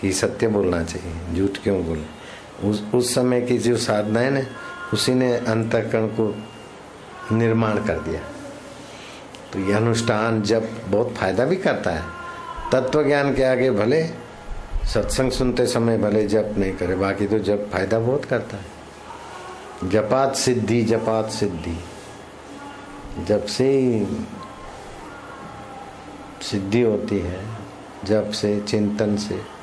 कि सत्य बोलना चाहिए, झूठ क्यों बोले? उस उस समय की जो साधना है ना, उसी ने अंतकरण को निर्माण कर दिया। तो ये अनुष्ठान जब बहुत फ़ायदा भी करता है तत्व ज्ञान के आगे भले, सत्संग सुनते समय भले जप नहीं करे, बाकी तो जब फ़ायदा बहुत करता है। जपात सिद्धि जपात सिद्धि। जब से सिद्धि होती है, जब से चिंतन से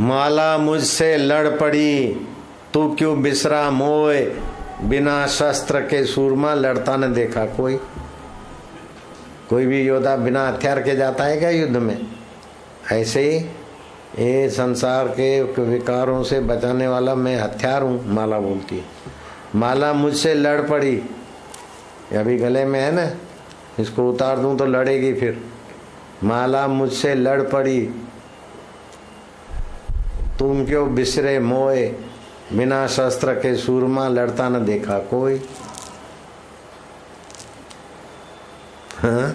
माला मुझसे लड़ पड़ी। तू क्यों बिसरा मोए? बिना शस्त्र के सूरमा लड़ता न देखा कोई। कोई भी योद्धा बिना हथियार के जाता है क्या युद्ध में? ऐसे ही, ये संसार के विकारों से बचाने वाला मैं हथियार हूँ, माला बोलती है। माला मुझसे लड़ पड़ी। अभी गले में है ना? इसको उतार दूँ तो लड़ेगी फिर। माला मुझसे लड़ पड़ी। तुम क्यों बिसरे मोए बिना शस्त्र के सूरमा लड़ता न देखा कोई। हाँ?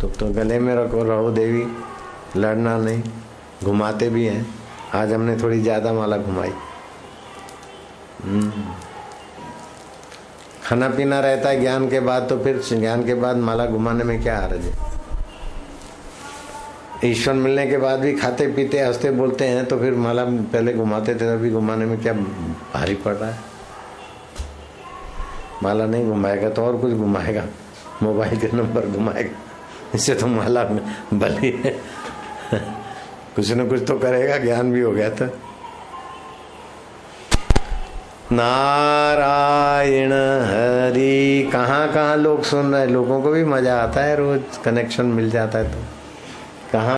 तो, तो गले में रखो रहो देवी लड़ना नहीं घुमाते भी हैं। आज हमने थोड़ी ज़्यादा माला घुमाई। हम्म। खाना पीना रहता है ज्ञान के बाद तो फिर ज्ञान के बाद माला घुमाने में क्या हर्ज है? ईश्वर मिलने के बाद भी खाते पीते, हँसते, बोलते हैं तो फिर माला पहले घुमाते थे अभी घुमाने में क्या भारी पड़ रहा है? माला नहीं घुमाएगा तो और कुछ घुमाएगा? मोबाइल के नंबर घुमाएगा। इससे तो माला भली है। कुछ न कुछ तो करेगा, ज्ञान भी हो गया था। नारायण हरि कहाँ कहाँ लोग सुन रहे हैं? लोगों को भी मज़ा आता है रोज कनेक्शन मिल जाता है तो। कहाँ